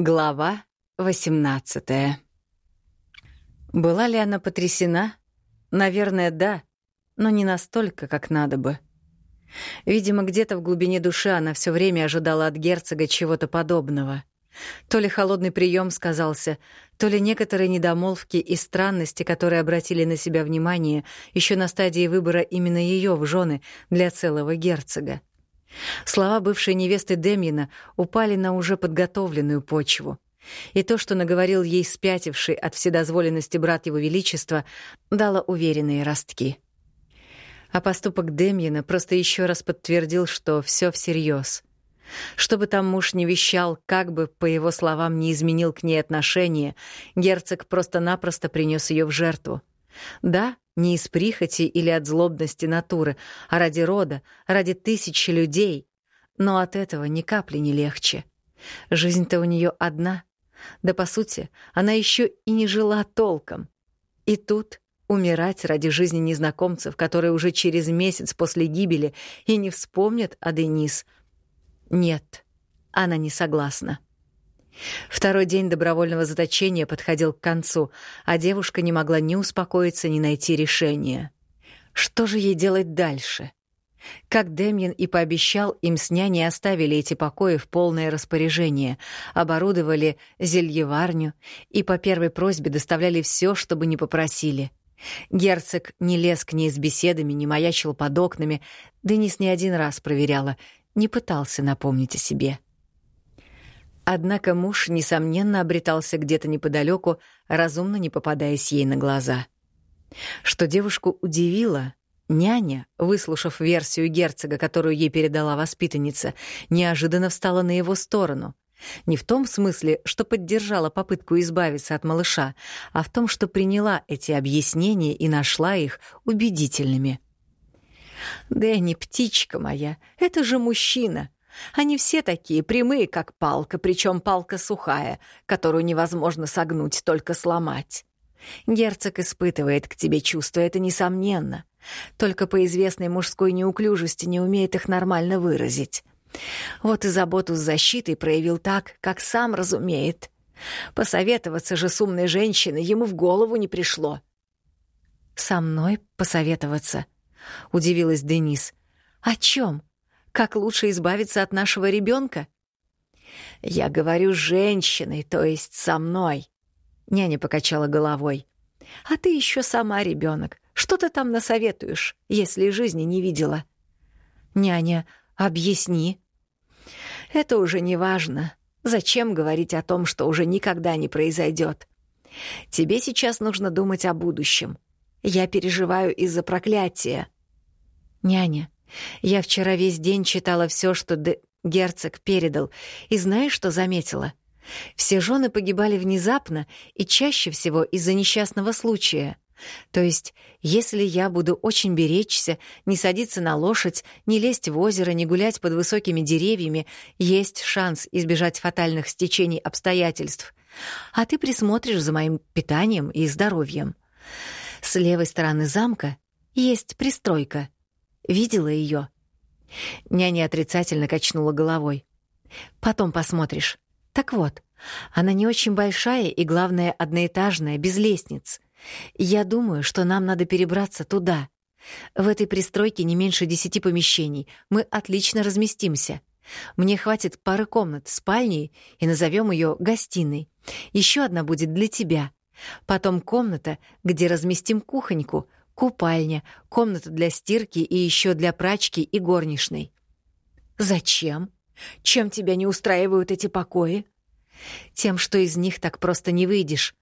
Глава 18 Была ли она потрясена? Наверное, да, но не настолько, как надо бы. Видимо, где-то в глубине души она все время ожидала от герцога чего-то подобного. То ли холодный прием сказался, то ли некоторые недомолвки и странности, которые обратили на себя внимание еще на стадии выбора именно ее в жены для целого герцога. Слова бывшей невесты Демьина упали на уже подготовленную почву. И то, что наговорил ей спятивший от вседозволенности брат его величества, дало уверенные ростки. А поступок Демьина просто еще раз подтвердил, что все всерьез. Что бы там муж не вещал, как бы, по его словам, не изменил к ней отношение, герцог просто-напросто принес ее в жертву. Да, не из прихоти или от злобности натуры, а ради рода, ради тысячи людей. Но от этого ни капли не легче. Жизнь-то у нее одна. Да, по сути, она еще и не жила толком. И тут умирать ради жизни незнакомцев, которые уже через месяц после гибели и не вспомнят о Денис. Нет, она не согласна. Второй день добровольного заточения подходил к концу, а девушка не могла ни успокоиться, ни найти решения. Что же ей делать дальше? Как Демьян и пообещал, им с няней оставили эти покои в полное распоряжение, оборудовали зельеварню и по первой просьбе доставляли все, чтобы не попросили. Герцог не лез к ней с беседами, не маячил под окнами, Денис не один раз проверяла, не пытался напомнить о себе. — Однако муж, несомненно, обретался где-то неподалеку, разумно не попадаясь ей на глаза. Что девушку удивило, няня, выслушав версию герцога, которую ей передала воспитанница, неожиданно встала на его сторону. Не в том смысле, что поддержала попытку избавиться от малыша, а в том, что приняла эти объяснения и нашла их убедительными. «Дэнни, птичка моя, это же мужчина!» Они все такие, прямые, как палка, причем палка сухая, которую невозможно согнуть, только сломать. Герцог испытывает к тебе чувства, это несомненно. Только по известной мужской неуклюжести не умеет их нормально выразить. Вот и заботу с защитой проявил так, как сам разумеет. Посоветоваться же с умной женщиной ему в голову не пришло. «Со мной посоветоваться?» — удивилась Денис. «О чем? Как лучше избавиться от нашего ребенка? Я говорю женщиной, то есть со мной. Няня покачала головой. А ты еще сама ребенок. Что ты там насоветуешь, если жизни не видела? Няня, объясни. Это уже не важно. Зачем говорить о том, что уже никогда не произойдет? Тебе сейчас нужно думать о будущем. Я переживаю из-за проклятия. Няня, я вчера весь день читала все, что Д... герцог передал, и знаешь, что заметила? Все жены погибали внезапно и чаще всего из-за несчастного случая. То есть, если я буду очень беречься, не садиться на лошадь, не лезть в озеро, не гулять под высокими деревьями, есть шанс избежать фатальных стечений обстоятельств. А ты присмотришь за моим питанием и здоровьем. С левой стороны замка есть пристройка — Видела ее? Няня отрицательно качнула головой. Потом посмотришь. Так вот, она не очень большая и, главное, одноэтажная, без лестниц. Я думаю, что нам надо перебраться туда. В этой пристройке не меньше десяти помещений. Мы отлично разместимся. Мне хватит пары комнат, спальни и назовем ее гостиной. Еще одна будет для тебя. Потом комната, где разместим кухоньку, купальня, комната для стирки и еще для прачки и горничной. Зачем? Чем тебя не устраивают эти покои? Тем, что из них так просто не выйдешь.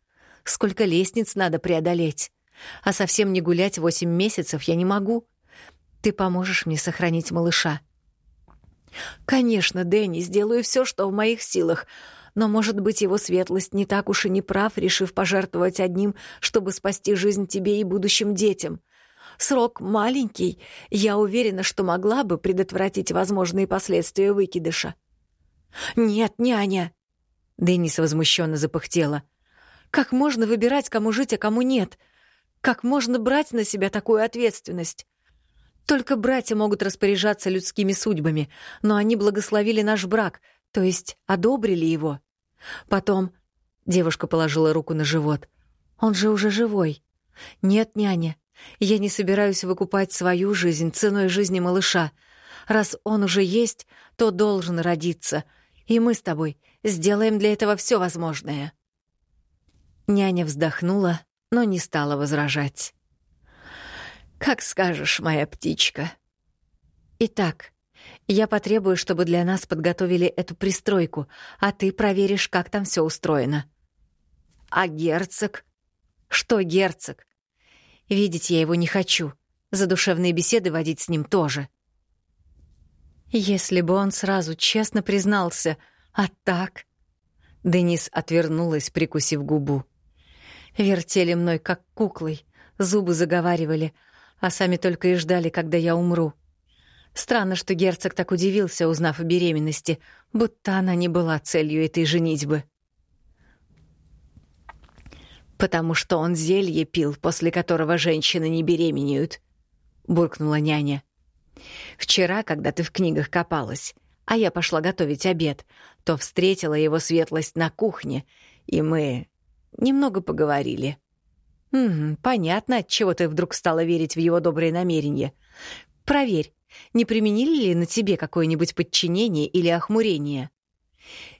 Сколько лестниц надо преодолеть. А совсем не гулять восемь месяцев я не могу. Ты поможешь мне сохранить малыша. Конечно, Дэнни, сделаю все, что в моих силах, но, может быть, его светлость не так уж и не прав, решив пожертвовать одним, чтобы спасти жизнь тебе и будущим детям. Срок маленький, я уверена, что могла бы предотвратить возможные последствия выкидыша. «Нет, няня!» Денис возмущенно запыхтела. «Как можно выбирать, кому жить, а кому нет? Как можно брать на себя такую ответственность?» Только братья могут распоряжаться людскими судьбами, но они благословили наш брак, то есть одобрили его. Потом девушка положила руку на живот. Он же уже живой. Нет, няня, я не собираюсь выкупать свою жизнь ценой жизни малыша. Раз он уже есть, то должен родиться. И мы с тобой сделаем для этого все возможное. Няня вздохнула, но не стала возражать. «Как скажешь, моя птичка». «Итак, я потребую, чтобы для нас подготовили эту пристройку, а ты проверишь, как там все устроено». «А герцог?» «Что герцог? Видеть я его не хочу. Задушевные беседы водить с ним тоже». Если бы он сразу честно признался, а так... Денис отвернулась, прикусив губу. Вертели мной, как куклой, зубы заговаривали, а сами только и ждали, когда я умру. Странно, что герцог так удивился, узнав о беременности, будто она не была целью этой женитьбы. «Потому что он зелье пил, после которого женщины не беременеют», — буркнула няня. «Вчера, когда ты в книгах копалась, а я пошла готовить обед, то встретила его светлость на кухне, и мы немного поговорили. Понятно, чего ты вдруг стала верить в его добрые намерения. Проверь, не применили ли на тебе какое-нибудь подчинение или охмурение?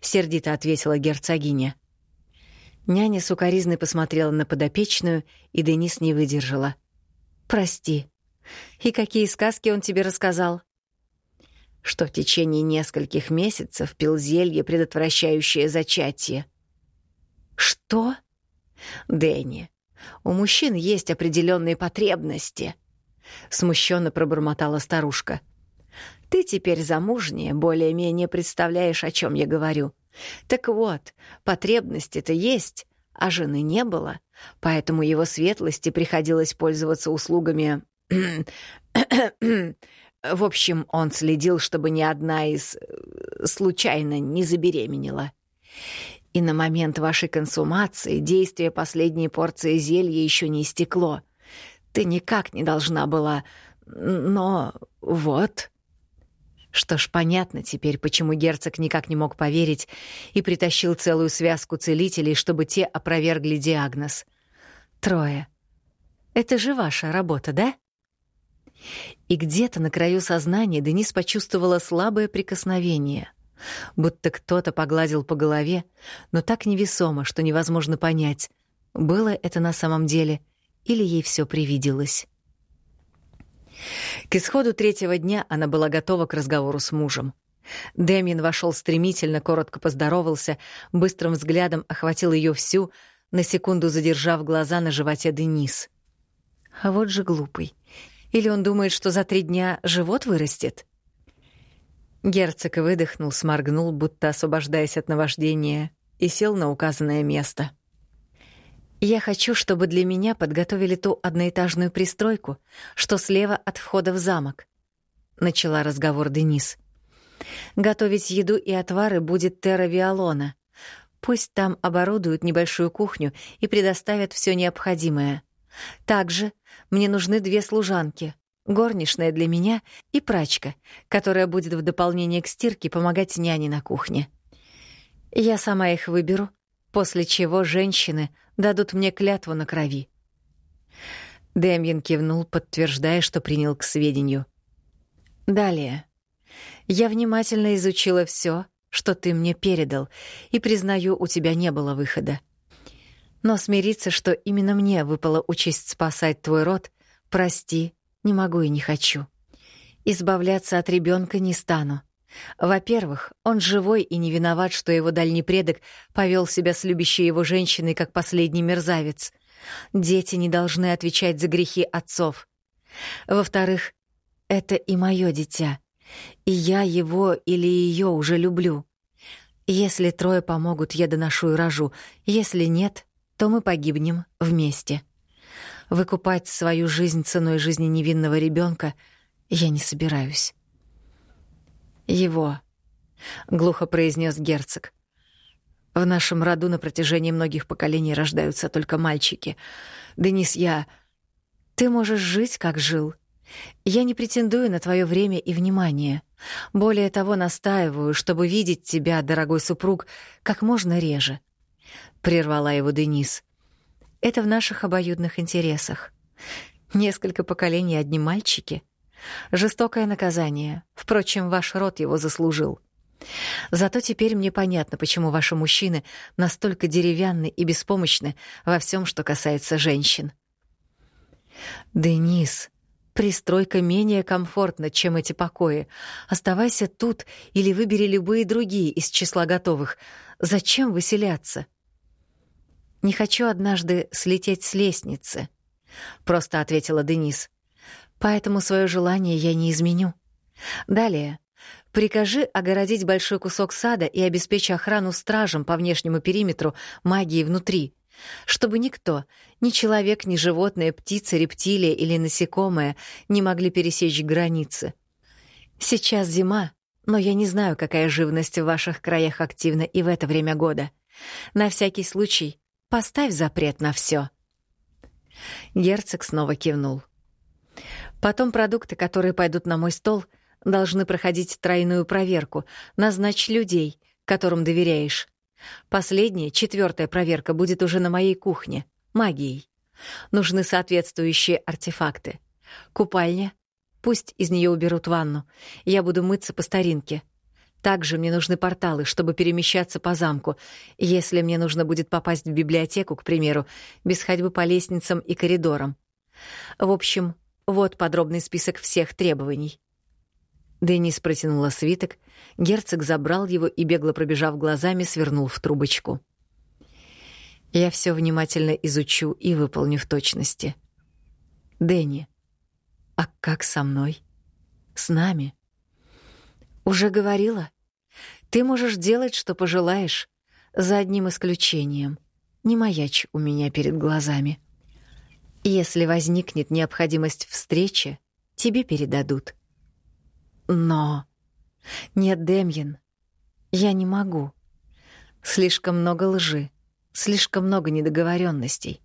Сердито ответила герцогиня. Няня сукоризной посмотрела на подопечную, и Денис не выдержала. «Прости. И какие сказки он тебе рассказал?» что в течение нескольких месяцев пил зелье, предотвращающее зачатие. «Что?» «Дэнни, у мужчин есть определенные потребности», — смущенно пробормотала старушка. «Ты теперь замужняя, более-менее представляешь, о чем я говорю. Так вот, потребности-то есть, а жены не было, поэтому его светлости приходилось пользоваться услугами... В общем, он следил, чтобы ни одна из э, случайно не забеременела. И на момент вашей консумации действие последней порции зелья еще не истекло. Ты никак не должна была... Но вот... Что ж, понятно теперь, почему герцог никак не мог поверить и притащил целую связку целителей, чтобы те опровергли диагноз. Трое. Это же ваша работа, да? И где-то на краю сознания Денис почувствовала слабое прикосновение будто кто-то погладил по голове, но так невесомо, что невозможно понять, было это на самом деле или ей все привиделось. К исходу третьего дня она была готова к разговору с мужем. Дэмин вошел стремительно, коротко поздоровался, быстрым взглядом охватил ее всю, на секунду задержав глаза на животе Денис. А вот же глупый. Или он думает, что за три дня живот вырастет? Герцог выдохнул, сморгнул, будто освобождаясь от наваждения, и сел на указанное место. «Я хочу, чтобы для меня подготовили ту одноэтажную пристройку, что слева от входа в замок», — начала разговор Денис. «Готовить еду и отвары будет Терра Виолона. Пусть там оборудуют небольшую кухню и предоставят все необходимое. Также мне нужны две служанки, горничная для меня и прачка, которая будет в дополнение к стирке помогать няне на кухне. Я сама их выберу, после чего женщины дадут мне клятву на крови. Дэмьен кивнул, подтверждая, что принял к сведению. Далее. Я внимательно изучила все, что ты мне передал, и, признаю, у тебя не было выхода. Но смириться, что именно мне выпала участь спасать твой род, прости, не могу и не хочу. Избавляться от ребенка не стану. Во-первых, он живой и не виноват, что его дальний предок повел себя с любящей его женщиной, как последний мерзавец. Дети не должны отвечать за грехи отцов. Во-вторых, это и мое дитя. И я его или ее уже люблю. Если трое помогут, я доношу и рожу. Если нет, то мы погибнем вместе. Выкупать свою жизнь ценой жизни невинного ребенка я не собираюсь. Его, глухо произнес герцог. В нашем роду на протяжении многих поколений рождаются только мальчики. Денис, я... Ты можешь жить, как жил. Я не претендую на твое время и внимание. Более того, настаиваю, чтобы видеть тебя, дорогой супруг, как можно реже. Прервала его Денис. Это в наших обоюдных интересах. Несколько поколений одни мальчики. Жестокое наказание. Впрочем, ваш род его заслужил. Зато теперь мне понятно, почему ваши мужчины настолько деревянны и беспомощны во всем, что касается женщин. Денис, пристройка менее комфортна, чем эти покои. Оставайся тут или выбери любые другие из числа готовых. Зачем выселяться? Не хочу однажды слететь с лестницы, просто ответила Денис. Поэтому свое желание я не изменю. Далее Прикажи огородить большой кусок сада и обеспечь охрану стражам по внешнему периметру магии внутри, чтобы никто, ни человек, ни животное, птица, рептилия или насекомое не могли пересечь границы. Сейчас зима, но я не знаю, какая живность в ваших краях активна и в это время года. На всякий случай поставь запрет на все. Герцог снова кивнул. Потом продукты, которые пойдут на мой стол — должны проходить тройную проверку. Назначь людей, которым доверяешь. Последняя, четвертая проверка будет уже на моей кухне, магией. Нужны соответствующие артефакты. Купальня. Пусть из нее уберут ванну. Я буду мыться по старинке. Также мне нужны порталы, чтобы перемещаться по замку. Если мне нужно будет попасть в библиотеку, к примеру, без ходьбы по лестницам и коридорам. В общем, вот подробный список всех требований. Денис протянула свиток, герцог забрал его и, бегло пробежав глазами, свернул в трубочку. «Я все внимательно изучу и выполню в точности. Дэнни, а как со мной? С нами?» «Уже говорила. Ты можешь делать, что пожелаешь, за одним исключением. Не маячь у меня перед глазами. Если возникнет необходимость встречи, тебе передадут». Но... Нет, Демьян, я не могу. Слишком много лжи, слишком много недоговоренностей.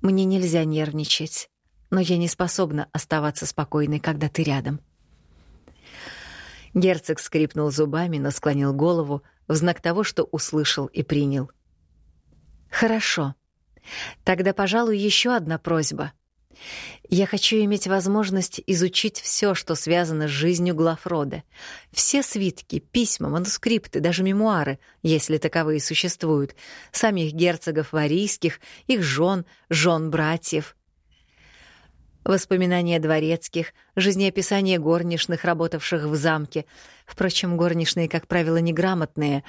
Мне нельзя нервничать, но я не способна оставаться спокойной, когда ты рядом. Герцог скрипнул зубами, но склонил голову в знак того, что услышал и принял. «Хорошо. Тогда, пожалуй, еще одна просьба — я хочу иметь возможность изучить все, что связано с жизнью глав. Все свитки, письма, манускрипты, даже мемуары, если таковые существуют, самих герцогов варийских, их жен, жен братьев. Воспоминания дворецких, жизнеописание горничных, работавших в замке. Впрочем, горничные, как правило, неграмотные.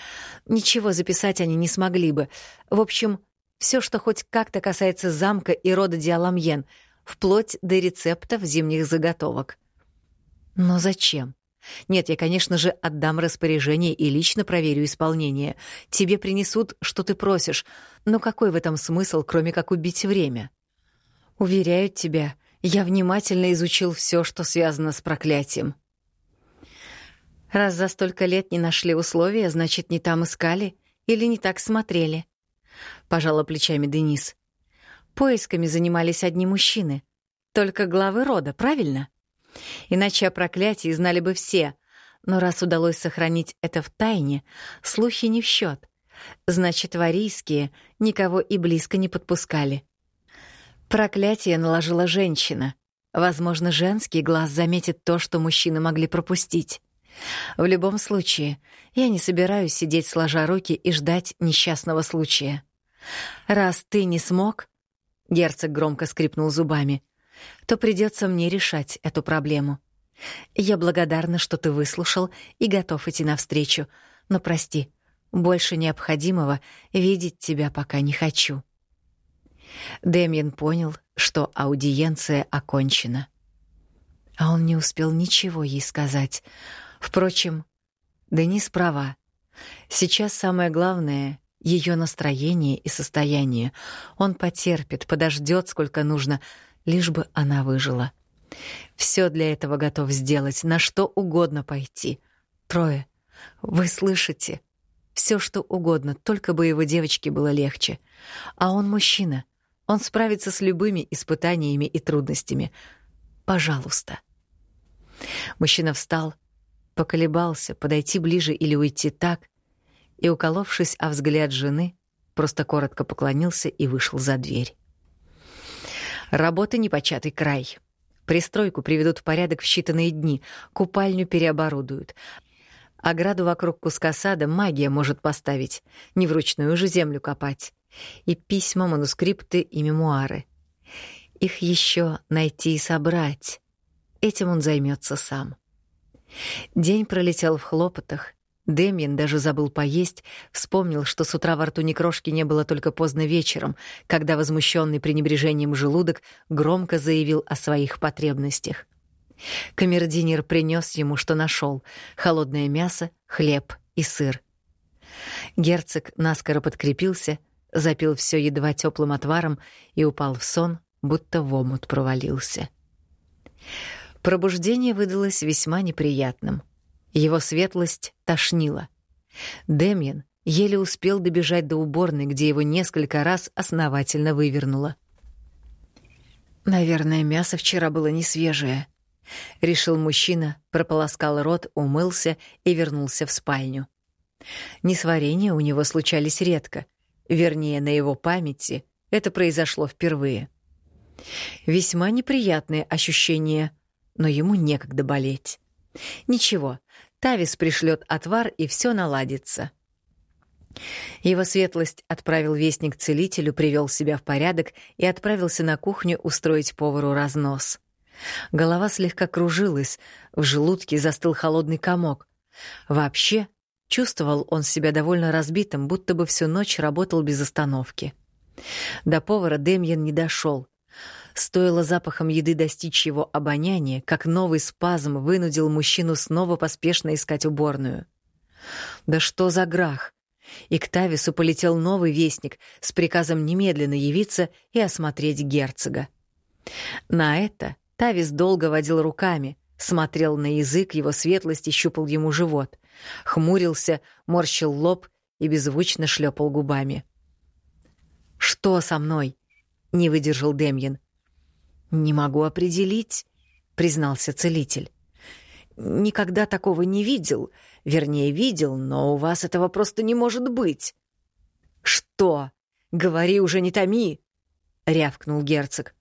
Ничего записать они не смогли бы. В общем, все, что хоть как-то касается замка и рода Диаламьен — вплоть до рецептов зимних заготовок. Но зачем? Нет, я, конечно же, отдам распоряжение и лично проверю исполнение. Тебе принесут, что ты просишь, но какой в этом смысл, кроме как убить время? Уверяю тебя, я внимательно изучил все, что связано с проклятием. Раз за столько лет не нашли условия, значит, не там искали или не так смотрели. Пожала плечами Денис. Поисками занимались одни мужчины. Только главы рода, правильно? Иначе о проклятии знали бы все. Но раз удалось сохранить это в тайне, слухи не в счет. Значит, варийские никого и близко не подпускали. Проклятие наложила женщина. Возможно, женский глаз заметит то, что мужчины могли пропустить. В любом случае, я не собираюсь сидеть сложа руки и ждать несчастного случая. Раз ты не смог, Герцог громко скрипнул зубами. То придется мне решать эту проблему. Я благодарна, что ты выслушал и готов идти навстречу, но прости, больше необходимого видеть тебя пока не хочу. Демьян понял, что аудиенция окончена. А он не успел ничего ей сказать. Впрочем, Денис права. Сейчас самое главное ее настроение и состояние. Он потерпит, подождет, сколько нужно, лишь бы она выжила. Все для этого готов сделать, на что угодно пойти. Трое. Вы слышите? Все что угодно, только бы его девочке было легче. А он мужчина. Он справится с любыми испытаниями и трудностями. Пожалуйста. Мужчина встал, поколебался, подойти ближе или уйти так, и, уколовшись о взгляд жены, просто коротко поклонился и вышел за дверь. Работа непочатый край. Пристройку приведут в порядок в считанные дни, купальню переоборудуют. Ограду вокруг куска сада магия может поставить, не вручную же землю копать. И письма, манускрипты и мемуары. Их еще найти и собрать. Этим он займется сам. День пролетел в хлопотах. Демьян даже забыл поесть, вспомнил, что с утра во рту ни крошки не было только поздно вечером, когда возмущенный пренебрежением желудок громко заявил о своих потребностях. Камердинер принес ему, что нашел: холодное мясо, хлеб и сыр. Герцог наскоро подкрепился, запил все едва теплым отваром и упал в сон, будто в омут провалился. Пробуждение выдалось весьма неприятным. Его светлость тошнила. Демьян еле успел добежать до уборной, где его несколько раз основательно вывернуло. «Наверное, мясо вчера было не свежее», — решил мужчина, прополоскал рот, умылся и вернулся в спальню. Несварения у него случались редко. Вернее, на его памяти это произошло впервые. Весьма неприятные ощущения — но ему некогда болеть. Ничего, Тавис пришлет отвар, и все наладится. Его светлость отправил вестник целителю, привел себя в порядок и отправился на кухню устроить повару разнос. Голова слегка кружилась, в желудке застыл холодный комок. Вообще, чувствовал он себя довольно разбитым, будто бы всю ночь работал без остановки. До повара Демьян не дошел. Стоило запахом еды достичь его обоняния, как новый спазм вынудил мужчину снова поспешно искать уборную. Да что за грах! И к Тавису полетел новый вестник с приказом немедленно явиться и осмотреть герцога. На это Тавис долго водил руками, смотрел на язык, его светлости щупал ему живот, хмурился, морщил лоб и беззвучно шлепал губами. «Что со мной?» — не выдержал Демьян. «Не могу определить», — признался целитель. «Никогда такого не видел. Вернее, видел, но у вас этого просто не может быть». «Что? Говори уже, не томи!» — рявкнул герцог.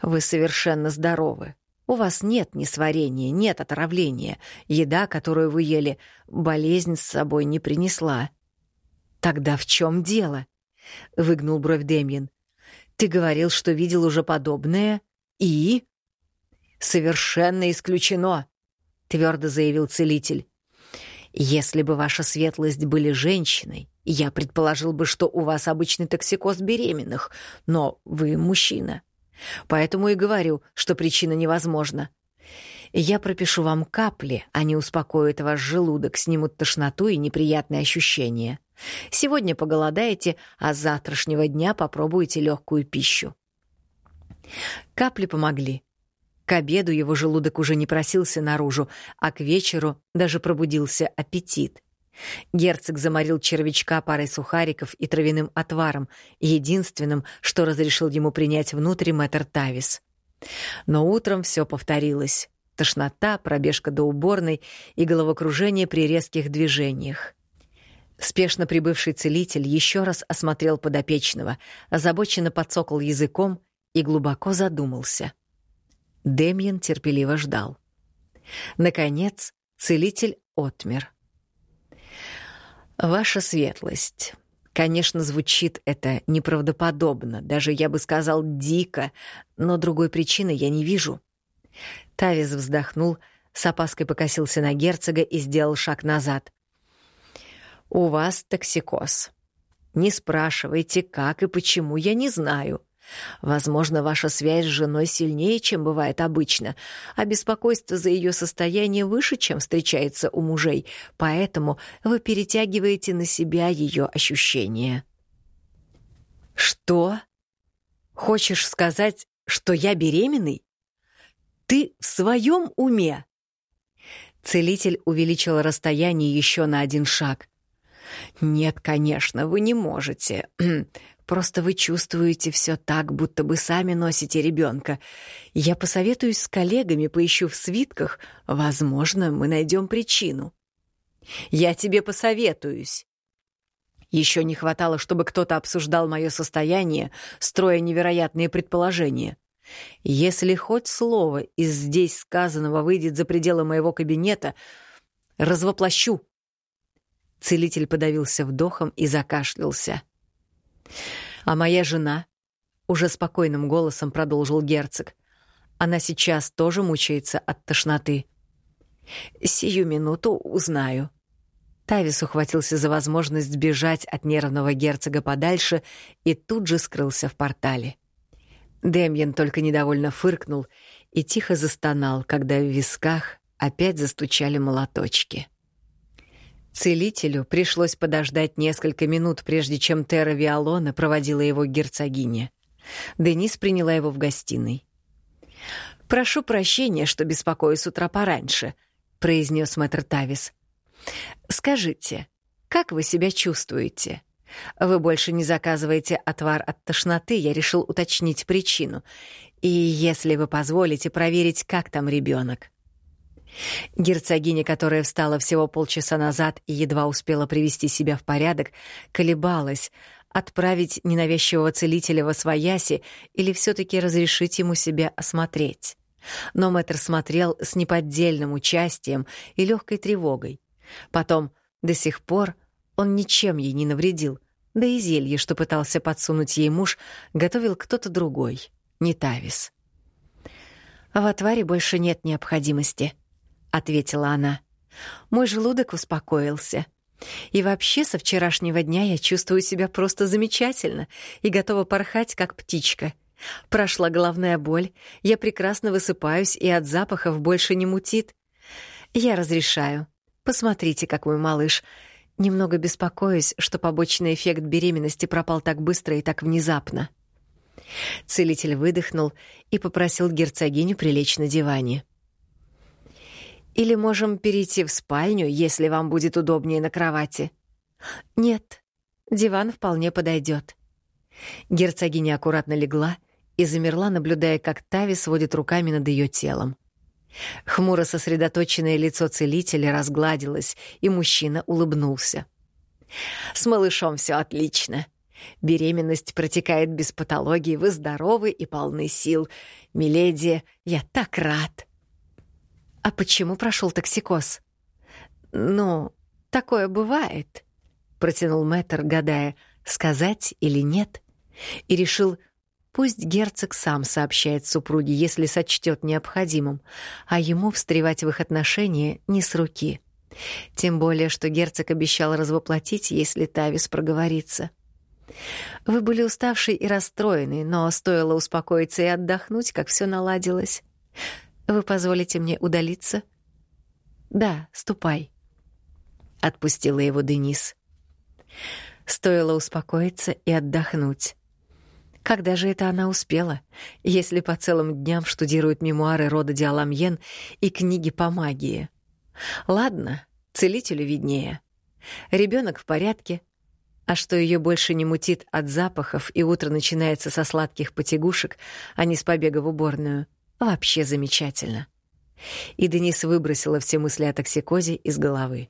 «Вы совершенно здоровы. У вас нет несварения, нет отравления. Еда, которую вы ели, болезнь с собой не принесла». «Тогда в чем дело?» — выгнул бровь Демьян. Ты говорил, что видел уже подобное. И? Совершенно исключено, твердо заявил целитель. Если бы ваша светлость были женщиной, я предположил бы, что у вас обычный токсикоз беременных, но вы мужчина. Поэтому и говорю, что причина невозможна. Я пропишу вам капли, они успокоят ваш желудок, снимут тошноту и неприятные ощущения. Сегодня поголодаете, а с завтрашнего дня попробуете легкую пищу. Капли помогли. К обеду его желудок уже не просился наружу, а к вечеру даже пробудился аппетит. Герцог заморил червячка парой сухариков и травяным отваром, единственным, что разрешил ему принять внутрь мэтр Тавис. Но утром все повторилось. Тошнота, пробежка до уборной и головокружение при резких движениях. Спешно прибывший целитель еще раз осмотрел подопечного, озабоченно подсокал языком и глубоко задумался. Демьян терпеливо ждал. Наконец, целитель отмер. «Ваша светлость», Конечно, звучит это неправдоподобно, даже, я бы сказал, дико, но другой причины я не вижу. Тавис вздохнул, с опаской покосился на герцога и сделал шаг назад. «У вас токсикоз. Не спрашивайте, как и почему, я не знаю. Возможно, ваша связь с женой сильнее, чем бывает обычно, а беспокойство за ее состояние выше, чем встречается у мужей, поэтому вы перетягиваете на себя ее ощущения». «Что? Хочешь сказать, что я беременный? Ты в своем уме?» Целитель увеличил расстояние еще на один шаг. «Нет, конечно, вы не можете. Просто вы чувствуете все так, будто бы сами носите ребенка. Я посоветуюсь с коллегами, поищу в свитках. Возможно, мы найдем причину». «Я тебе посоветуюсь». Еще не хватало, чтобы кто-то обсуждал мое состояние, строя невероятные предположения. Если хоть слово из здесь сказанного выйдет за пределы моего кабинета, развоплощу. Целитель подавился вдохом и закашлялся. А моя жена, уже спокойным голосом продолжил герцог, она сейчас тоже мучается от тошноты. Сию минуту узнаю. Тавис ухватился за возможность сбежать от нервного герцога подальше и тут же скрылся в портале. Демьян только недовольно фыркнул и тихо застонал, когда в висках опять застучали молоточки. Целителю пришлось подождать несколько минут, прежде чем Терра Виолона проводила его к герцогине. Денис приняла его в гостиной. «Прошу прощения, что беспокою с утра пораньше», — произнес мэтр Тавис. «Скажите, как вы себя чувствуете?» Вы больше не заказываете отвар от тошноты, я решил уточнить причину. И если вы позволите проверить, как там ребенок. Герцогиня, которая встала всего полчаса назад и едва успела привести себя в порядок, колебалась, отправить ненавязчивого целителя во свояси или все таки разрешить ему себя осмотреть. Но мэтр смотрел с неподдельным участием и легкой тревогой. Потом, до сих пор, он ничем ей не навредил, да и зелье, что пытался подсунуть ей муж, готовил кто-то другой, не Тавис. «В отваре больше нет необходимости», — ответила она. «Мой желудок успокоился. И вообще со вчерашнего дня я чувствую себя просто замечательно и готова порхать, как птичка. Прошла головная боль, я прекрасно высыпаюсь и от запахов больше не мутит. Я разрешаю. Посмотрите, какой малыш. Немного беспокоюсь, что побочный эффект беременности пропал так быстро и так внезапно. Целитель выдохнул и попросил герцогиню прилечь на диване. «Или можем перейти в спальню, если вам будет удобнее на кровати?» «Нет, диван вполне подойдет. Герцогиня аккуратно легла и замерла, наблюдая, как Тави сводит руками над ее телом. Хмуро сосредоточенное лицо целителя разгладилось, и мужчина улыбнулся. «С малышом все отлично. Беременность протекает без патологии, вы здоровы и полны сил. Миледи, я так рад!» «А почему прошел токсикоз?» «Ну, такое бывает», — протянул мэтр, гадая, сказать или нет, и решил — Пусть герцог сам сообщает супруге, если сочтет необходимым, а ему встревать в их отношения не с руки. Тем более, что герцог обещал развоплотить, если Тавис проговорится. Вы были уставший и расстроенный, но стоило успокоиться и отдохнуть, как все наладилось. Вы позволите мне удалиться? Да, ступай. Отпустила его Денис. Стоило успокоиться и отдохнуть. Когда же это она успела, если по целым дням штудирует мемуары рода Диаламьен и книги по магии? Ладно, целителю виднее. Ребенок в порядке, а что ее больше не мутит от запахов и утро начинается со сладких потягушек, а не с побега в уборную, вообще замечательно. И Денис выбросила все мысли о токсикозе из головы.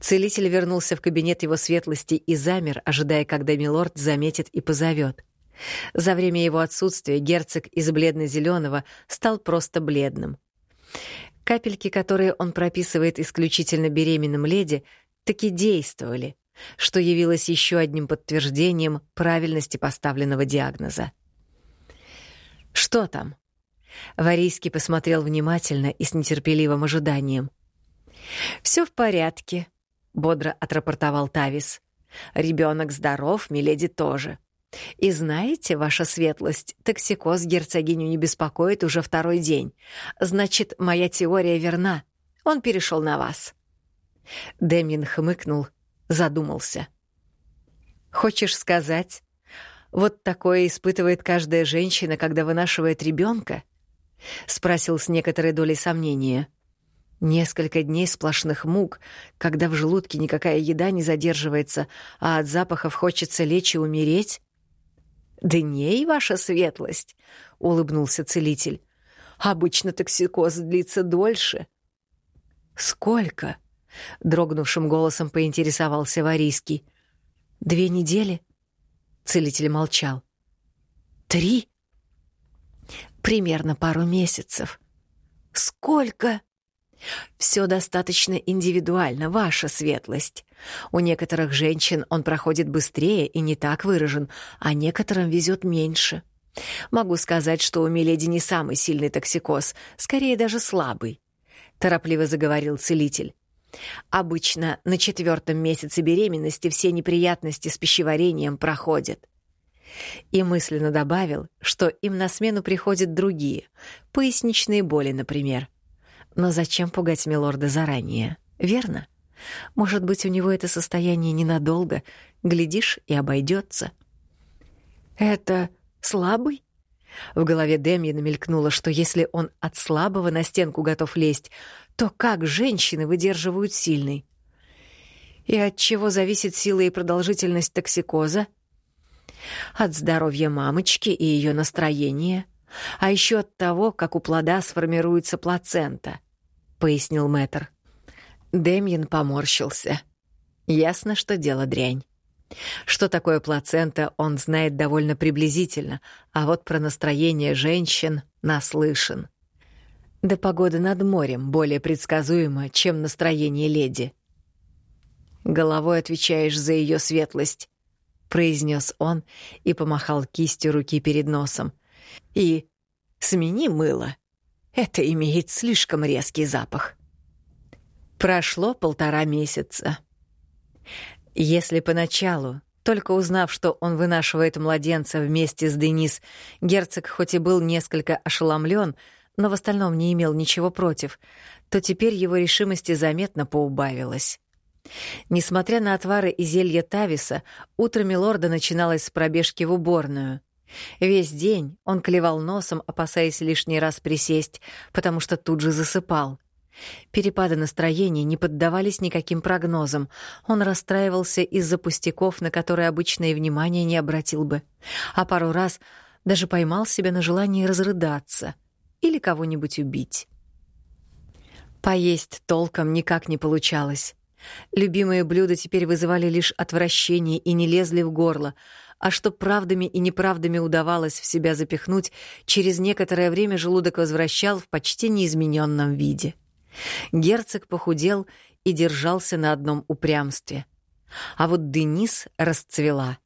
Целитель вернулся в кабинет его светлости и замер, ожидая, когда милорд заметит и позовет. За время его отсутствия герцог из бледно-зеленого стал просто бледным. Капельки, которые он прописывает исключительно беременным леди, таки действовали, что явилось еще одним подтверждением правильности поставленного диагноза. «Что там?» Варийский посмотрел внимательно и с нетерпеливым ожиданием — все в порядке, бодро отрапортовал Тавис. Ребенок здоров, миледи тоже. И знаете, ваша светлость, токсикоз герцогиню не беспокоит уже второй день. Значит, моя теория верна. Он перешел на вас. Демин хмыкнул, задумался. Хочешь сказать, вот такое испытывает каждая женщина, когда вынашивает ребенка? Спросил с некоторой долей сомнения. Несколько дней сплошных мук, когда в желудке никакая еда не задерживается, а от запахов хочется лечь и умереть? «Дней, ваша светлость!» — улыбнулся целитель. «Обычно токсикоз длится дольше». «Сколько?» — дрогнувшим голосом поинтересовался Варийский. «Две недели?» Целитель молчал. «Три?» «Примерно пару месяцев». «Сколько?» Все достаточно индивидуально, ваша светлость. У некоторых женщин он проходит быстрее и не так выражен, а некоторым везет меньше. Могу сказать, что у Миледи не самый сильный токсикоз, скорее даже слабый, торопливо заговорил целитель. Обычно на четвертом месяце беременности все неприятности с пищеварением проходят. И мысленно добавил, что им на смену приходят другие, поясничные боли, например. Но зачем пугать милорда заранее, верно? Может быть, у него это состояние ненадолго, глядишь, и обойдется. «Это слабый?» В голове Демьяна мелькнуло, что если он от слабого на стенку готов лезть, то как женщины выдерживают сильный? И от чего зависит сила и продолжительность токсикоза? От здоровья мамочки и ее настроения, а еще от того, как у плода сформируется плацента, пояснил Мэтр. Демьян поморщился. Ясно, что дело дрянь. Что такое плацента, он знает довольно приблизительно, а вот про настроение женщин наслышан. Да погода над морем более предсказуема, чем настроение леди. «Головой отвечаешь за ее светлость», — произнес он и помахал кистью руки перед носом. «И смени мыло. Это имеет слишком резкий запах». Прошло полтора месяца. Если поначалу, только узнав, что он вынашивает младенца вместе с Денис, герцог хоть и был несколько ошеломлен, но в остальном не имел ничего против, то теперь его решимости заметно поубавилось. Несмотря на отвары и зелья Тависа, утро Милорда начиналось с пробежки в уборную. Весь день он клевал носом, опасаясь лишний раз присесть, потому что тут же засыпал. Перепады настроения не поддавались никаким прогнозам. Он расстраивался из-за пустяков, на которые обычно и внимания не обратил бы. А пару раз даже поймал себя на желании разрыдаться или кого-нибудь убить. Поесть толком никак не получалось. Любимые блюда теперь вызывали лишь отвращение и не лезли в горло, а что правдами и неправдами удавалось в себя запихнуть, через некоторое время желудок возвращал в почти неизмененном виде. Герцог похудел и держался на одном упрямстве. А вот Денис расцвела.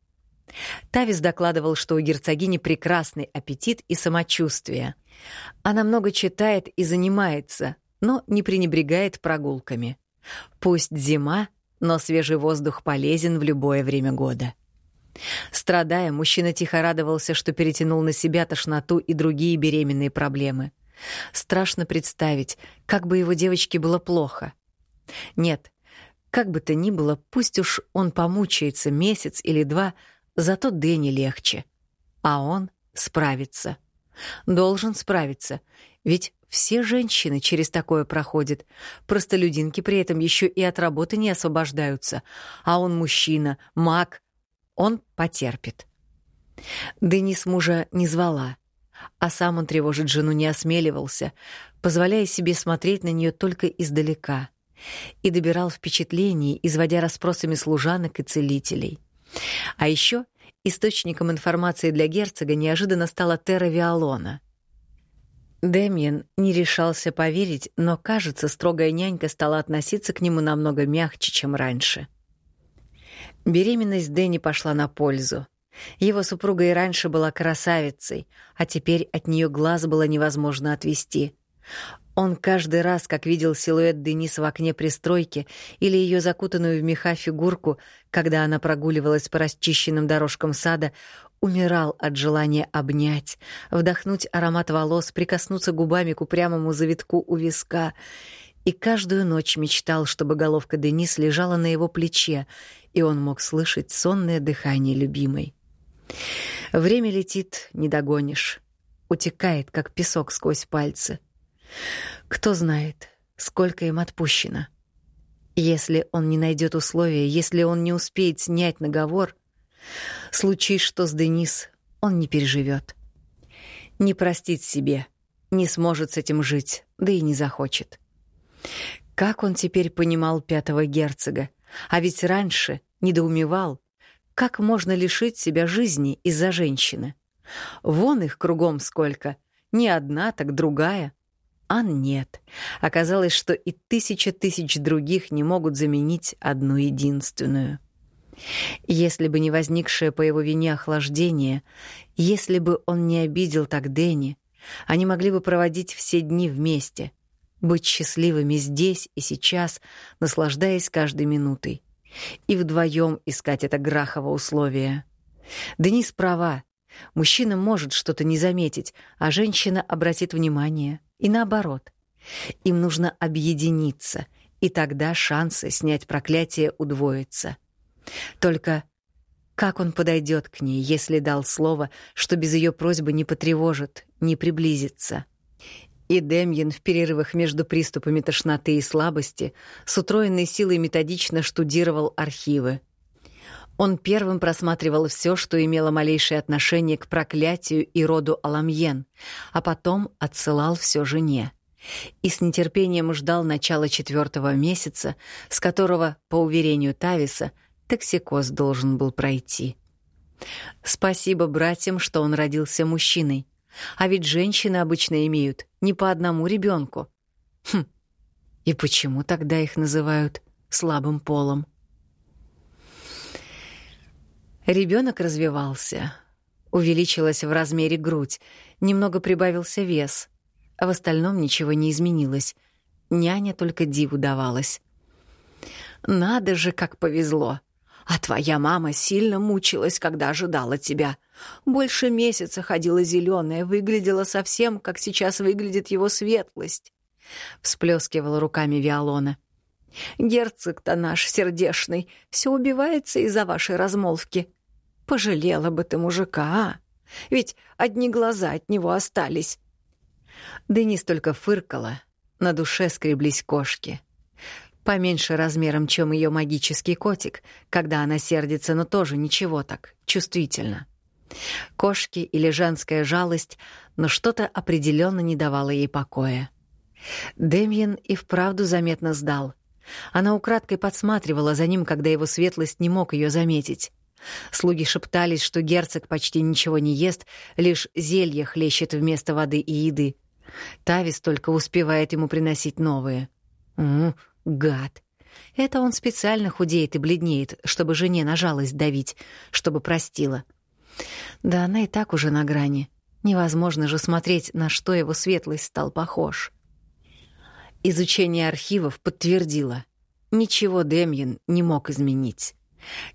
Тавис докладывал, что у герцогини прекрасный аппетит и самочувствие. Она много читает и занимается, но не пренебрегает прогулками. Пусть зима, но свежий воздух полезен в любое время года. Страдая, мужчина тихо радовался, что перетянул на себя тошноту и другие беременные проблемы — Страшно представить, как бы его девочке было плохо. Нет, как бы то ни было, пусть уж он помучается месяц или два, зато Дэнни легче. А он справится. Должен справиться, ведь все женщины через такое проходят. Простолюдинки при этом еще и от работы не освобождаются. А он мужчина, маг. Он потерпит. Денис мужа не звала а сам он тревожить жену не осмеливался, позволяя себе смотреть на нее только издалека, и добирал впечатлений, изводя расспросами служанок и целителей. А еще источником информации для герцога неожиданно стала Терра Виолона. Демьян не решался поверить, но, кажется, строгая нянька стала относиться к нему намного мягче, чем раньше. Беременность Дэнни пошла на пользу. Его супруга и раньше была красавицей, а теперь от нее глаз было невозможно отвести. Он каждый раз, как видел силуэт Денис в окне пристройки или ее закутанную в меха фигурку, когда она прогуливалась по расчищенным дорожкам сада, умирал от желания обнять, вдохнуть аромат волос, прикоснуться губами к упрямому завитку у виска — и каждую ночь мечтал, чтобы головка Денис лежала на его плече, и он мог слышать сонное дыхание любимой. Время летит, не догонишь. Утекает, как песок сквозь пальцы. Кто знает, сколько им отпущено. Если он не найдет условия, если он не успеет снять наговор, случись что с Денис, он не переживет. Не простит себе, не сможет с этим жить, да и не захочет. Как он теперь понимал пятого герцога? А ведь раньше недоумевал, как можно лишить себя жизни из-за женщины. Вон их кругом сколько, не одна, так другая. А нет. Оказалось, что и тысяча тысяч других не могут заменить одну единственную. Если бы не возникшее по его вине охлаждение, если бы он не обидел так Дэнни, они могли бы проводить все дни вместе, быть счастливыми здесь и сейчас, наслаждаясь каждой минутой, и вдвоем искать это грахово условие. Денис права. Мужчина может что-то не заметить, а женщина обратит внимание. И наоборот. Им нужно объединиться, и тогда шансы снять проклятие удвоятся. Только как он подойдет к ней, если дал слово, что без ее просьбы не потревожит, не приблизится? И Демьян в перерывах между приступами тошноты и слабости с утроенной силой методично штудировал архивы. Он первым просматривал все, что имело малейшее отношение к проклятию и роду Аламьен, а потом отсылал все жене. И с нетерпением ждал начала четвертого месяца, с которого, по уверению Тависа, токсикоз должен был пройти. Спасибо братьям, что он родился мужчиной. А ведь женщины обычно имеют не по одному ребенку. Хм. И почему тогда их называют слабым полом? Ребенок развивался. Увеличилась в размере грудь, немного прибавился вес, а в остальном ничего не изменилось. Няня только диву давалась. «Надо же, как повезло! А твоя мама сильно мучилась, когда ожидала тебя. Больше месяца ходила зеленая, выглядела совсем, как сейчас выглядит его светлость», — всплескивала руками Виолона. «Герцог-то наш сердешный, все убивается из-за вашей размолвки. Пожалела бы ты мужика, а? Ведь одни глаза от него остались. Денис только фыркала, на душе скреблись кошки. Поменьше размером, чем ее магический котик, когда она сердится, но тоже ничего так, чувствительно. Кошки или женская жалость, но что-то определенно не давало ей покоя. Демьян и вправду заметно сдал. Она украдкой подсматривала за ним, когда его светлость не мог ее заметить. Слуги шептались, что герцог почти ничего не ест, лишь зелье хлещет вместо воды и еды. Тавис только успевает ему приносить новые. М гад. Это он специально худеет и бледнеет, чтобы жене на жалость давить, чтобы простила. Да она и так уже на грани. Невозможно же смотреть, на что его светлость стал похож. Изучение архивов подтвердило. Ничего Демьян не мог изменить.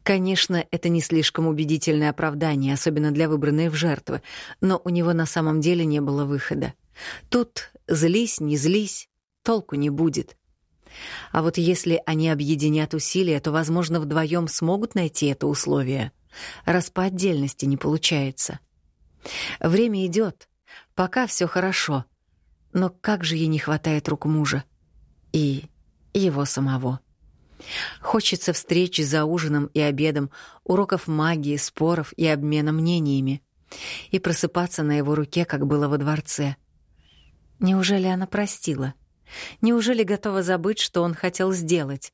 Конечно, это не слишком убедительное оправдание, особенно для выбранной в жертвы, но у него на самом деле не было выхода. Тут злись, не злись, толку не будет. А вот если они объединят усилия, то, возможно, вдвоем смогут найти это условие, раз по отдельности не получается. Время идет, пока все хорошо, но как же ей не хватает рук мужа и его самого. Хочется встречи за ужином и обедом, уроков магии, споров и обмена мнениями. И просыпаться на его руке, как было во дворце. Неужели она простила? Неужели готова забыть, что он хотел сделать?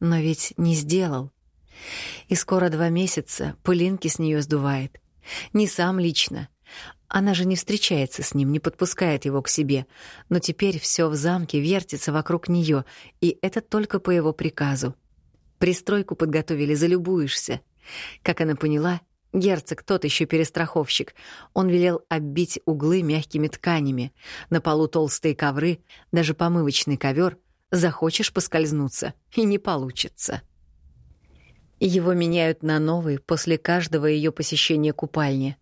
Но ведь не сделал. И скоро два месяца пылинки с нее сдувает. Не сам лично. Она же не встречается с ним, не подпускает его к себе. Но теперь все в замке вертится вокруг нее, и это только по его приказу. Пристройку подготовили, залюбуешься. Как она поняла, герцог тот еще перестраховщик. Он велел оббить углы мягкими тканями. На полу толстые ковры, даже помывочный ковер. Захочешь поскользнуться, и не получится. Его меняют на новый после каждого ее посещения купальни.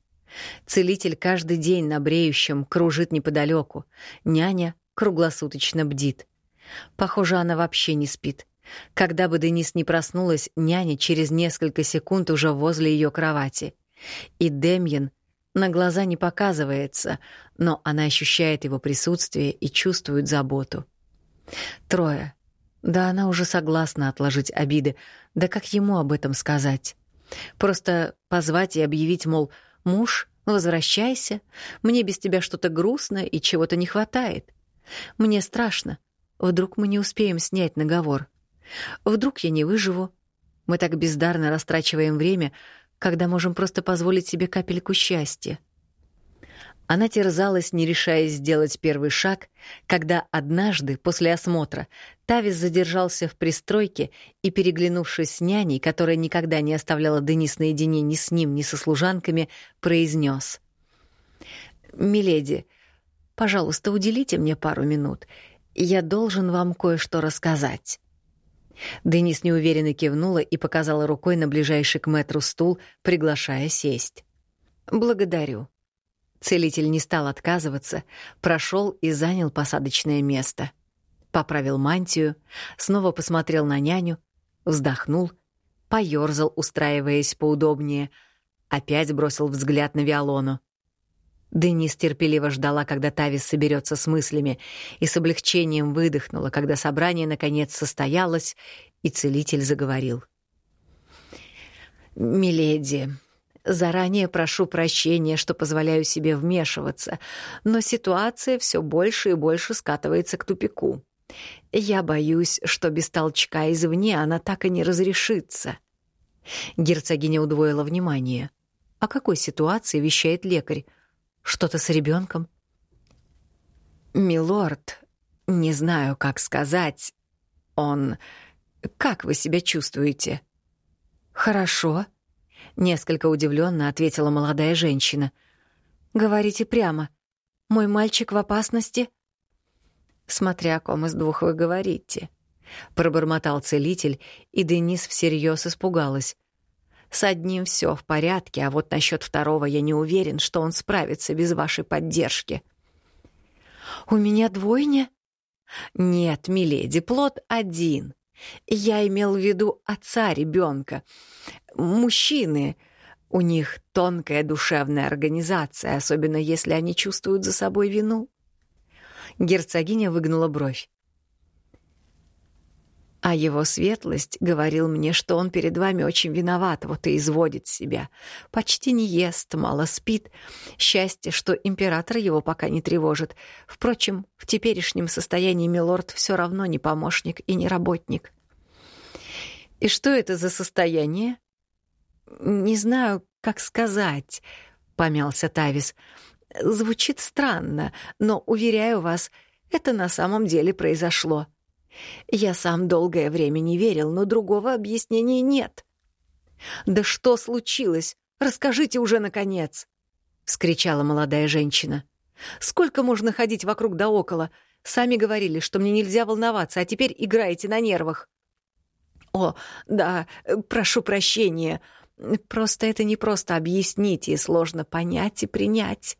Целитель каждый день на бреющем кружит неподалеку. Няня круглосуточно бдит. Похоже, она вообще не спит. Когда бы Денис не проснулась, няня через несколько секунд уже возле ее кровати. И Демьян на глаза не показывается, но она ощущает его присутствие и чувствует заботу. Трое. Да она уже согласна отложить обиды. Да как ему об этом сказать? Просто позвать и объявить, мол, муж, возвращайся, мне без тебя что-то грустно и чего-то не хватает. Мне страшно. Вдруг мы не успеем снять наговор. Вдруг я не выживу. Мы так бездарно растрачиваем время, когда можем просто позволить себе капельку счастья. Она терзалась, не решаясь сделать первый шаг, когда однажды, после осмотра, Тавис задержался в пристройке и, переглянувшись с няней, которая никогда не оставляла Денис наедине ни с ним, ни со служанками, произнес: «Миледи, пожалуйста, уделите мне пару минут. Я должен вам кое-что рассказать». Денис неуверенно кивнула и показала рукой на ближайший к метру стул, приглашая сесть. «Благодарю», Целитель не стал отказываться, прошел и занял посадочное место. Поправил мантию, снова посмотрел на няню, вздохнул, поёрзал, устраиваясь поудобнее, опять бросил взгляд на Виолону. Денис терпеливо ждала, когда Тавис соберется с мыслями, и с облегчением выдохнула, когда собрание наконец состоялось, и целитель заговорил. «Миледи, Заранее прошу прощения, что позволяю себе вмешиваться, но ситуация все больше и больше скатывается к тупику. Я боюсь, что без толчка извне она так и не разрешится. Герцогиня удвоила внимание. О какой ситуации вещает лекарь? Что-то с ребенком? Милорд, не знаю, как сказать. Он... Как вы себя чувствуете? Хорошо. Несколько удивленно ответила молодая женщина. «Говорите прямо. Мой мальчик в опасности?» «Смотря о ком из двух вы говорите», — пробормотал целитель, и Денис всерьез испугалась. «С одним все в порядке, а вот насчет второго я не уверен, что он справится без вашей поддержки». «У меня двойня?» «Нет, миледи, плод один. Я имел в виду отца ребенка. Мужчины. У них тонкая душевная организация, особенно если они чувствуют за собой вину. Герцогиня выгнула бровь. А его светлость говорил мне, что он перед вами очень виноват, вот и изводит себя. Почти не ест, мало спит. Счастье, что император его пока не тревожит. Впрочем, в теперешнем состоянии милорд все равно не помощник и не работник. И что это за состояние? Не знаю, как сказать, помялся Тавис. Звучит странно, но уверяю вас, это на самом деле произошло. Я сам долгое время не верил, но другого объяснения нет. «Да что случилось? Расскажите уже, наконец!» — вскричала молодая женщина. «Сколько можно ходить вокруг да около? Сами говорили, что мне нельзя волноваться, а теперь играете на нервах». «О, да, прошу прощения. Просто это не просто объяснить и сложно понять и принять».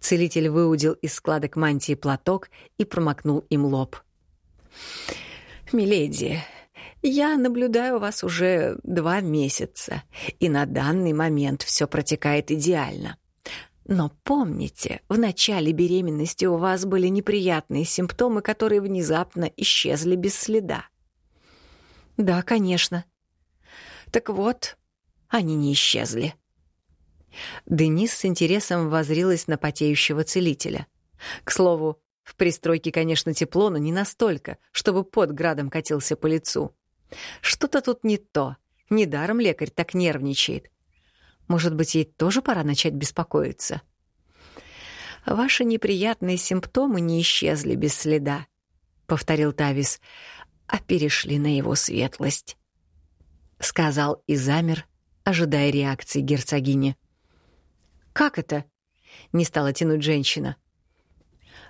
Целитель выудил из складок мантии платок и промокнул им лоб. «Миледи, я наблюдаю вас уже два месяца, и на данный момент все протекает идеально. Но помните, в начале беременности у вас были неприятные симптомы, которые внезапно исчезли без следа. Да, конечно. Так вот, они не исчезли. Денис с интересом возрилась на потеющего целителя. К слову, в пристройке, конечно, тепло, но не настолько, чтобы под градом катился по лицу. Что-то тут не то. Недаром лекарь так нервничает. Может быть, ей тоже пора начать беспокоиться? «Ваши неприятные симптомы не исчезли без следа», — повторил Тавис, «а перешли на его светлость», — сказал и замер, ожидая реакции герцогини. «Как это?» — не стала тянуть женщина. —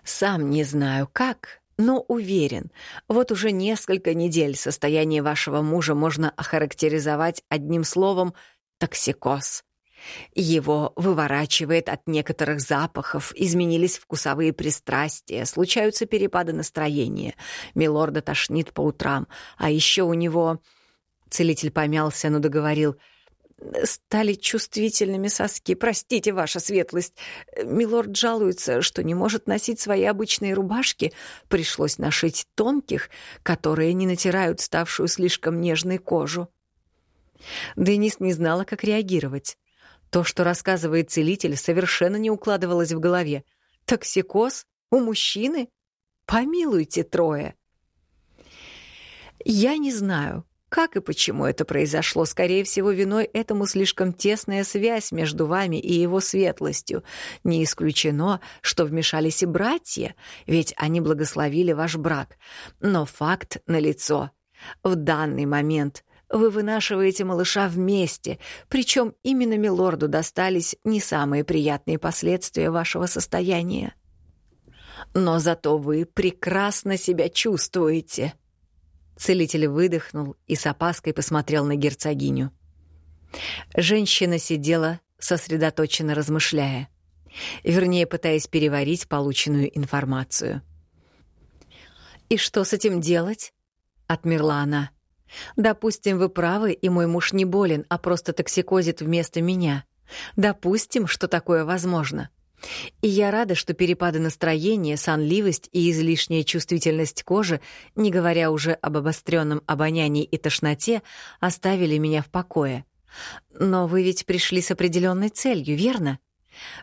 сам не знаю как, но уверен, вот уже несколько недель состояние вашего мужа можно охарактеризовать одним словом «токсикоз». Его выворачивает от некоторых запахов, изменились вкусовые пристрастия, случаются перепады настроения, милорда тошнит по утрам, а еще у него... Целитель помялся, но договорил. Стали чувствительными соски. Простите, ваша светлость. Милорд жалуется, что не может носить свои обычные рубашки. Пришлось нашить тонких, которые не натирают ставшую слишком нежной кожу. Денис не знала, как реагировать. То, что рассказывает целитель, совершенно не укладывалось в голове. Токсикоз? У мужчины? Помилуйте трое. Я не знаю, как и почему это произошло, скорее всего, виной этому слишком тесная связь между вами и его светлостью. Не исключено, что вмешались и братья, ведь они благословили ваш брак. Но факт налицо. В данный момент вы вынашиваете малыша вместе, причем именно милорду достались не самые приятные последствия вашего состояния. Но зато вы прекрасно себя чувствуете. Целитель выдохнул и с опаской посмотрел на герцогиню. Женщина сидела, сосредоточенно размышляя, вернее, пытаясь переварить полученную информацию. «И что с этим делать?» — отмерла она. «Допустим, вы правы, и мой муж не болен, а просто токсикозит вместо меня. Допустим, что такое возможно. И я рада, что перепады настроения, сонливость и излишняя чувствительность кожи, не говоря уже об обостренном обонянии и тошноте, оставили меня в покое. Но вы ведь пришли с определенной целью, верно?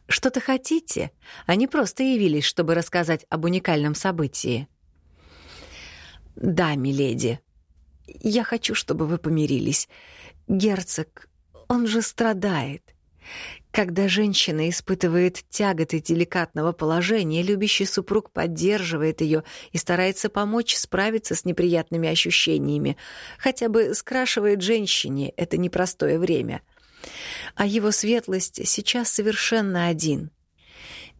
Что-то хотите, а не просто явились, чтобы рассказать об уникальном событии. Да, миледи. Я хочу, чтобы вы помирились. Герцог, он же страдает. Когда женщина испытывает тяготы деликатного положения, любящий супруг поддерживает ее и старается помочь справиться с неприятными ощущениями, хотя бы скрашивает женщине это непростое время. А его светлость сейчас совершенно один.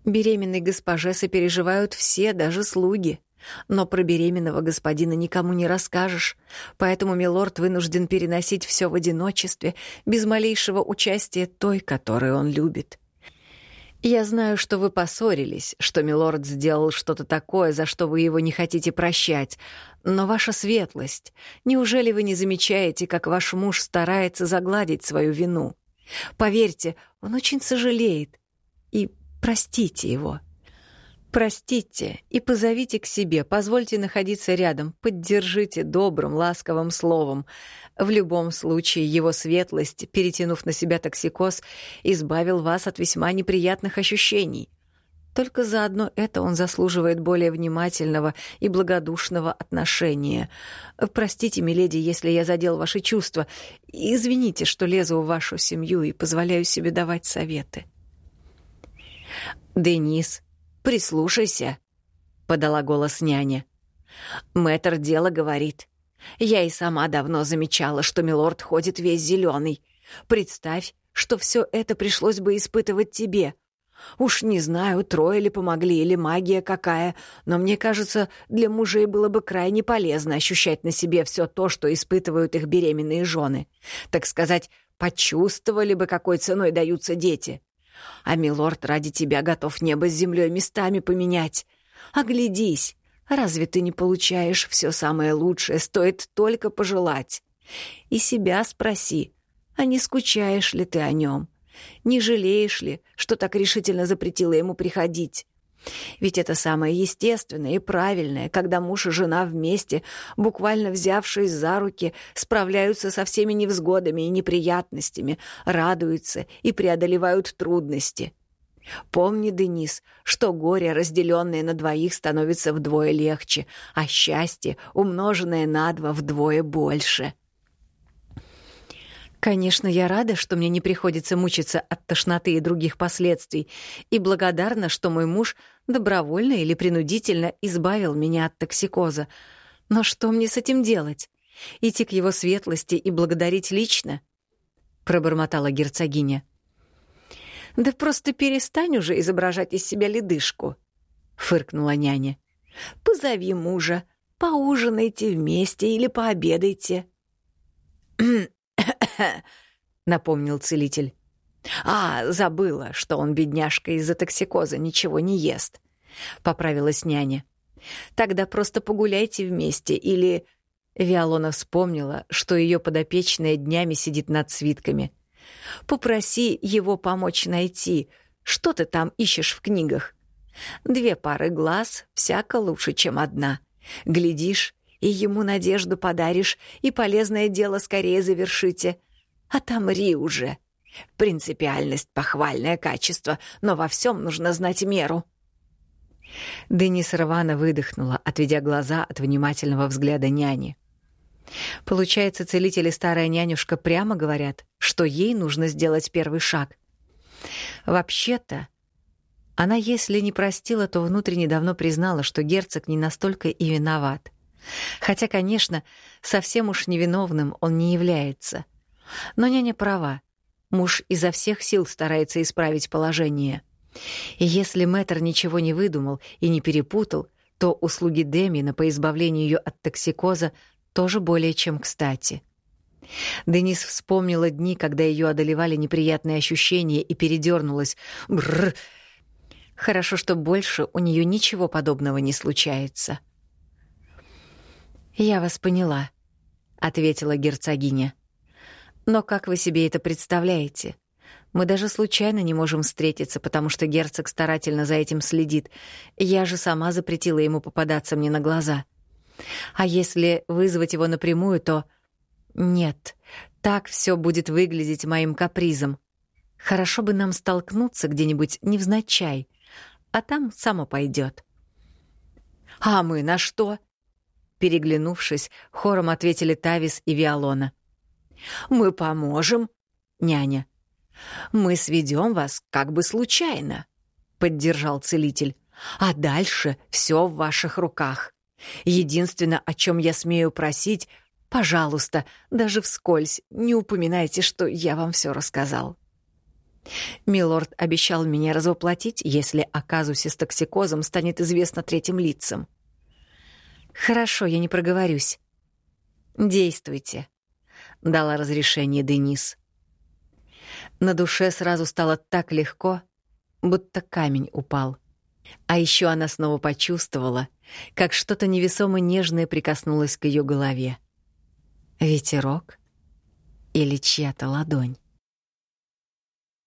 Беременной госпоже сопереживают все, даже слуги. Но про беременного господина никому не расскажешь, поэтому милорд вынужден переносить все в одиночестве, без малейшего участия той, которую он любит. Я знаю, что вы поссорились, что милорд сделал что-то такое, за что вы его не хотите прощать, но ваша светлость, неужели вы не замечаете, как ваш муж старается загладить свою вину? Поверьте, он очень сожалеет. И простите его. Простите и позовите к себе, позвольте находиться рядом, поддержите добрым, ласковым словом. В любом случае, его светлость, перетянув на себя токсикоз, избавил вас от весьма неприятных ощущений. Только за одно это он заслуживает более внимательного и благодушного отношения. Простите, миледи, если я задел ваши чувства. Извините, что лезу в вашу семью и позволяю себе давать советы. Денис «Прислушайся», — подала голос няня. Мэтр дело говорит. Я и сама давно замечала, что милорд ходит весь зеленый. Представь, что все это пришлось бы испытывать тебе. Уж не знаю, трое ли помогли или магия какая, но мне кажется, для мужей было бы крайне полезно ощущать на себе все то, что испытывают их беременные жены. Так сказать, почувствовали бы, какой ценой даются дети. А милорд ради тебя готов небо с землей местами поменять. Оглядись, разве ты не получаешь все самое лучшее, стоит только пожелать? И себя спроси, а не скучаешь ли ты о нем? Не жалеешь ли, что так решительно запретила ему приходить? Ведь это самое естественное и правильное, когда муж и жена вместе, буквально взявшись за руки, справляются со всеми невзгодами и неприятностями, радуются и преодолевают трудности. Помни, Денис, что горе, разделенное на двоих, становится вдвое легче, а счастье, умноженное на два, вдвое больше. Конечно, я рада, что мне не приходится мучиться от тошноты и других последствий, и благодарна, что мой муж добровольно или принудительно избавил меня от токсикоза. Но что мне с этим делать? Идти к его светлости и благодарить лично? Пробормотала герцогиня. «Да просто перестань уже изображать из себя ледышку», — фыркнула няня. «Позови мужа, поужинайте вместе или пообедайте». напомнил целитель. «А, забыла, что он, бедняжка, из-за токсикоза ничего не ест», — поправилась няня. «Тогда просто погуляйте вместе или...» Виолона вспомнила, что ее подопечная днями сидит над свитками. Попроси его помочь найти. Что ты там ищешь в книгах? Две пары глаз всяко лучше, чем одна. Глядишь, и ему надежду подаришь, и полезное дело скорее завершите. Отомри уже. Принципиальность — похвальное качество, но во всем нужно знать меру. Денис рвано выдохнула, отведя глаза от внимательного взгляда няни. Получается, целители старая нянюшка прямо говорят, что ей нужно сделать первый шаг. Вообще-то, она, если не простила, то внутренне давно признала, что герцог не настолько и виноват. Хотя, конечно, совсем уж невиновным он не является. Но няня права. Муж изо всех сил старается исправить положение. И если мэтр ничего не выдумал и не перепутал, то услуги Демина по избавлению ее от токсикоза тоже более чем кстати. Денис вспомнила дни, когда ее одолевали неприятные ощущения и передернулась. Бррр. Хорошо, что больше у нее ничего подобного не случается. «Я вас поняла», — ответила герцогиня. «Но как вы себе это представляете? Мы даже случайно не можем встретиться, потому что герцог старательно за этим следит. Я же сама запретила ему попадаться мне на глаза». А если вызвать его напрямую, то... Нет, так все будет выглядеть моим капризом. Хорошо бы нам столкнуться где-нибудь невзначай, а там само пойдет. «А мы на что?» Переглянувшись, хором ответили Тавис и Виолона. «Мы поможем, няня. Мы сведем вас как бы случайно», — поддержал целитель. «А дальше все в ваших руках». Единственное, о чем я смею просить, пожалуйста, даже вскользь не упоминайте, что я вам все рассказал. Милорд обещал меня развоплотить, если о с токсикозом станет известно третьим лицам. Хорошо, я не проговорюсь. Действуйте, дала разрешение Денис. На душе сразу стало так легко, будто камень упал. А еще она снова почувствовала, как что-то невесомо нежное прикоснулось к ее голове. Ветерок или чья-то ладонь.